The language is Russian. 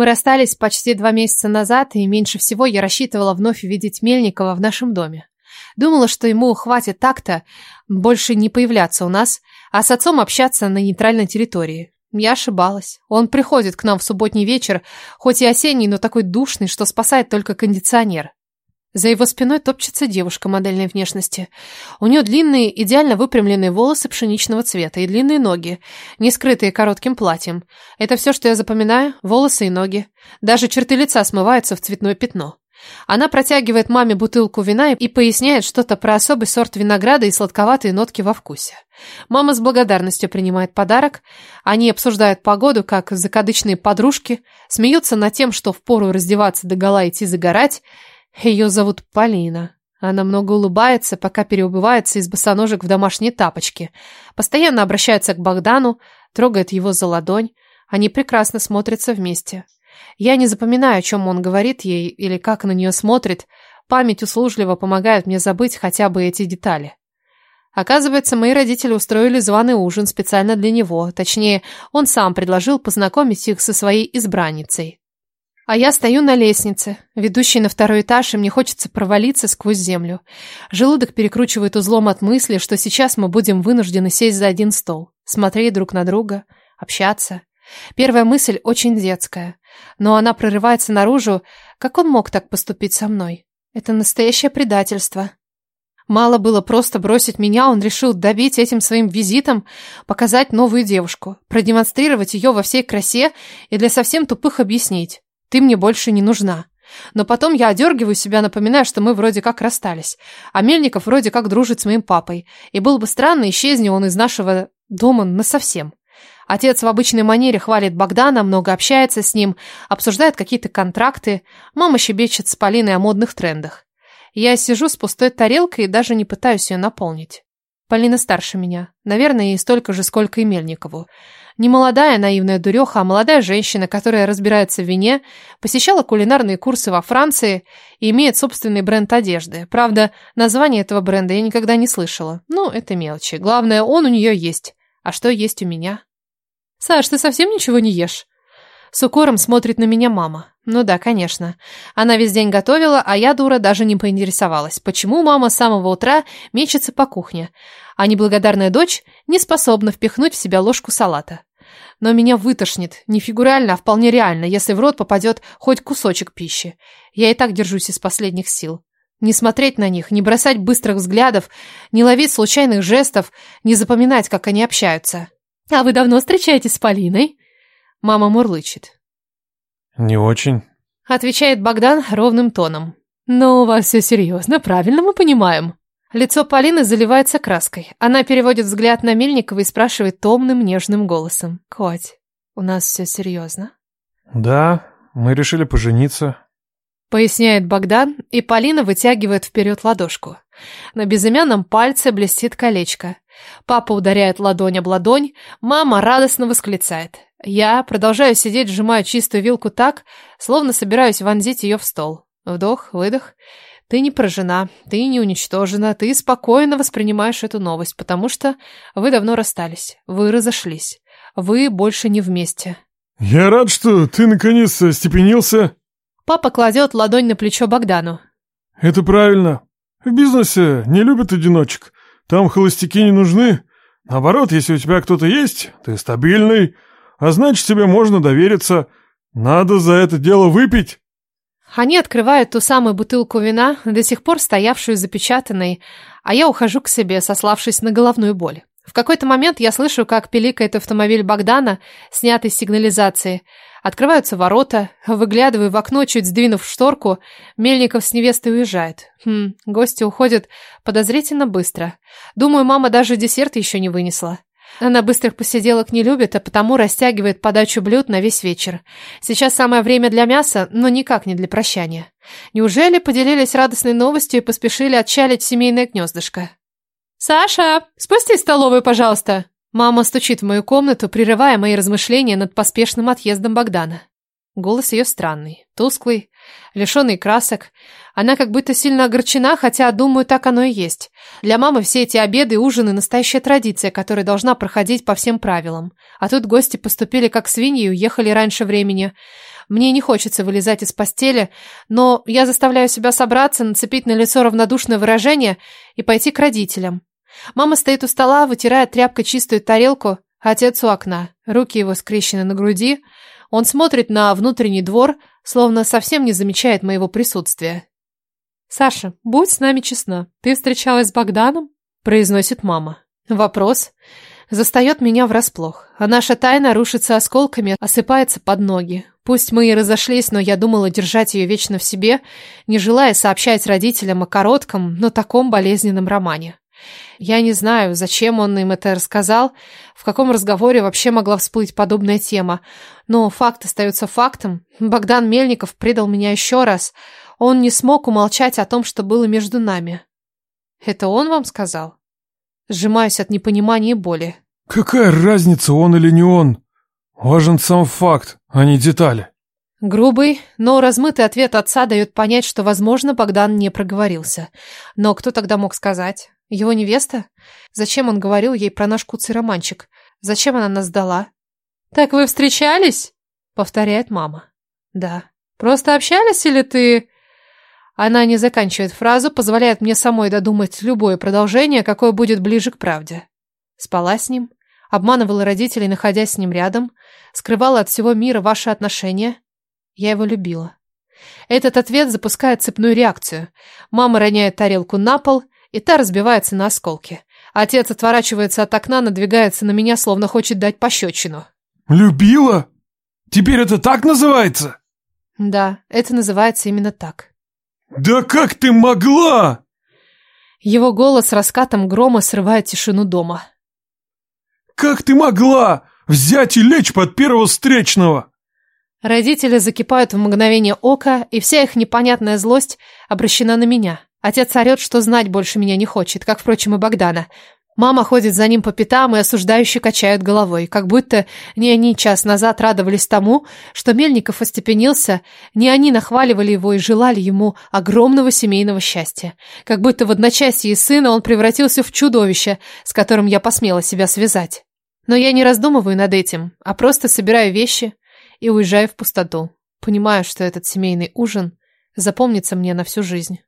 Мы расстались почти два месяца назад, и меньше всего я рассчитывала вновь увидеть Мельникова в нашем доме. Думала, что ему хватит так-то больше не появляться у нас, а с отцом общаться на нейтральной территории. Я ошибалась. Он приходит к нам в субботний вечер, хоть и осенний, но такой душный, что спасает только кондиционер. За его спиной топчется девушка модельной внешности. У нее длинные, идеально выпрямленные волосы пшеничного цвета и длинные ноги, не скрытые коротким платьем. Это все, что я запоминаю, волосы и ноги. Даже черты лица смываются в цветное пятно. Она протягивает маме бутылку вина и поясняет что-то про особый сорт винограда и сладковатые нотки во вкусе. Мама с благодарностью принимает подарок. Они обсуждают погоду, как закадычные подружки, смеются над тем, что впору раздеваться догола идти загорать. Ее зовут Полина. Она много улыбается, пока переубывается из босоножек в домашние тапочки. Постоянно обращается к Богдану, трогает его за ладонь. Они прекрасно смотрятся вместе. Я не запоминаю, о чем он говорит ей или как на нее смотрит. Память услужливо помогает мне забыть хотя бы эти детали. Оказывается, мои родители устроили званый ужин специально для него. Точнее, он сам предложил познакомить их со своей избранницей. А я стою на лестнице, ведущей на второй этаж, и мне хочется провалиться сквозь землю. Желудок перекручивает узлом от мысли, что сейчас мы будем вынуждены сесть за один стол, смотреть друг на друга, общаться. Первая мысль очень детская, но она прорывается наружу. Как он мог так поступить со мной? Это настоящее предательство. Мало было просто бросить меня, он решил добить этим своим визитом, показать новую девушку, продемонстрировать ее во всей красе и для совсем тупых объяснить. Ты мне больше не нужна. Но потом я одергиваю себя, напоминая, что мы вроде как расстались. А Мельников вроде как дружит с моим папой. И было бы странно, исчезни он из нашего дома насовсем. Отец в обычной манере хвалит Богдана, много общается с ним, обсуждает какие-то контракты. Мама щебечет с Полиной о модных трендах. Я сижу с пустой тарелкой и даже не пытаюсь ее наполнить. Полина старше меня. Наверное, ей столько же, сколько и Мельникову. Не молодая наивная дуреха, а молодая женщина, которая разбирается в вине, посещала кулинарные курсы во Франции и имеет собственный бренд одежды. Правда, название этого бренда я никогда не слышала. Ну, это мелочи. Главное, он у нее есть. А что есть у меня? «Саш, ты совсем ничего не ешь?» С укором смотрит на меня мама. Ну да, конечно. Она весь день готовила, а я, дура, даже не поинтересовалась, почему мама с самого утра мечется по кухне, а неблагодарная дочь не способна впихнуть в себя ложку салата. Но меня вытошнит, не фигурально, а вполне реально, если в рот попадет хоть кусочек пищи. Я и так держусь из последних сил. Не смотреть на них, не бросать быстрых взглядов, не ловить случайных жестов, не запоминать, как они общаются. «А вы давно встречаетесь с Полиной?» Мама мурлычет. «Не очень», — отвечает Богдан ровным тоном. «Но у вас все серьезно, правильно мы понимаем?» Лицо Полины заливается краской. Она переводит взгляд на Мельникова и спрашивает томным, нежным голосом. «Коть, у нас все серьезно?» «Да, мы решили пожениться», — поясняет Богдан, и Полина вытягивает вперед ладошку. На безымянном пальце блестит колечко. Папа ударяет ладонь об ладонь, мама радостно восклицает. Я продолжаю сидеть, сжимая чистую вилку так, словно собираюсь вонзить ее в стол. Вдох, выдох. Ты не поражена, ты не уничтожена, ты спокойно воспринимаешь эту новость, потому что вы давно расстались, вы разошлись, вы больше не вместе. Я рад, что ты наконец остепенился. Папа кладет ладонь на плечо Богдану. Это правильно. В бизнесе не любят одиночек. Там холостяки не нужны. Наоборот, если у тебя кто-то есть, ты стабильный, а значит, тебе можно довериться. Надо за это дело выпить. Они открывают ту самую бутылку вина, до сих пор стоявшую запечатанной, а я ухожу к себе, сославшись на головную боль. В какой-то момент я слышу, как пиликает автомобиль Богдана, снятый с сигнализации. Открываются ворота, выглядываю в окно, чуть сдвинув шторку. Мельников с невестой уезжает. Хм, гости уходят подозрительно быстро. Думаю, мама даже десерт еще не вынесла. Она быстрых посиделок не любит, а потому растягивает подачу блюд на весь вечер. Сейчас самое время для мяса, но никак не для прощания. Неужели поделились радостной новостью и поспешили отчалить семейное гнездышко? «Саша, спусти столовую, пожалуйста!» Мама стучит в мою комнату, прерывая мои размышления над поспешным отъездом Богдана. Голос ее странный, тусклый, лишенный красок. Она как будто сильно огорчена, хотя, думаю, так оно и есть. Для мамы все эти обеды и ужины – настоящая традиция, которая должна проходить по всем правилам. А тут гости поступили как свиньи и уехали раньше времени. Мне не хочется вылезать из постели, но я заставляю себя собраться, нацепить на лицо равнодушное выражение и пойти к родителям. Мама стоит у стола, вытирает тряпкой чистую тарелку, отец у окна, руки его скрещены на груди. Он смотрит на внутренний двор, словно совсем не замечает моего присутствия. «Саша, будь с нами честна. Ты встречалась с Богданом?» – произносит мама. Вопрос застает меня врасплох, а наша тайна рушится осколками, осыпается под ноги. Пусть мы и разошлись, но я думала держать ее вечно в себе, не желая сообщать родителям о коротком, но таком болезненном романе. Я не знаю, зачем он им это рассказал, в каком разговоре вообще могла всплыть подобная тема, но факт остается фактом. Богдан Мельников предал меня еще раз. Он не смог умолчать о том, что было между нами. Это он вам сказал? Сжимаюсь от непонимания и боли. Какая разница, он или не он? Важен сам факт, а не детали. Грубый, но размытый ответ отца дает понять, что, возможно, Богдан не проговорился. Но кто тогда мог сказать? Его невеста? Зачем он говорил ей про наш куцый романчик? Зачем она нас сдала? «Так вы встречались?» — повторяет мама. «Да». «Просто общались или ты...» Она не заканчивает фразу, позволяет мне самой додумать любое продолжение, какое будет ближе к правде. Спала с ним, обманывала родителей, находясь с ним рядом, скрывала от всего мира ваши отношения. Я его любила. Этот ответ запускает цепную реакцию. Мама роняет тарелку на пол, и та разбивается на осколки. Отец отворачивается от окна, надвигается на меня, словно хочет дать пощечину. «Любила? Теперь это так называется?» Да, это называется именно так. «Да как ты могла?» Его голос раскатом грома срывает тишину дома. «Как ты могла взять и лечь под первого встречного?» Родители закипают в мгновение ока, и вся их непонятная злость обращена на меня. Отец орет, что знать больше меня не хочет, как, впрочем, и Богдана. Мама ходит за ним по пятам и осуждающе качает головой, как будто не они час назад радовались тому, что Мельников остепенился, не они нахваливали его и желали ему огромного семейного счастья. Как будто в одночасье сына он превратился в чудовище, с которым я посмела себя связать. Но я не раздумываю над этим, а просто собираю вещи и уезжаю в пустоту. Понимаю, что этот семейный ужин запомнится мне на всю жизнь.